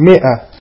灭啊，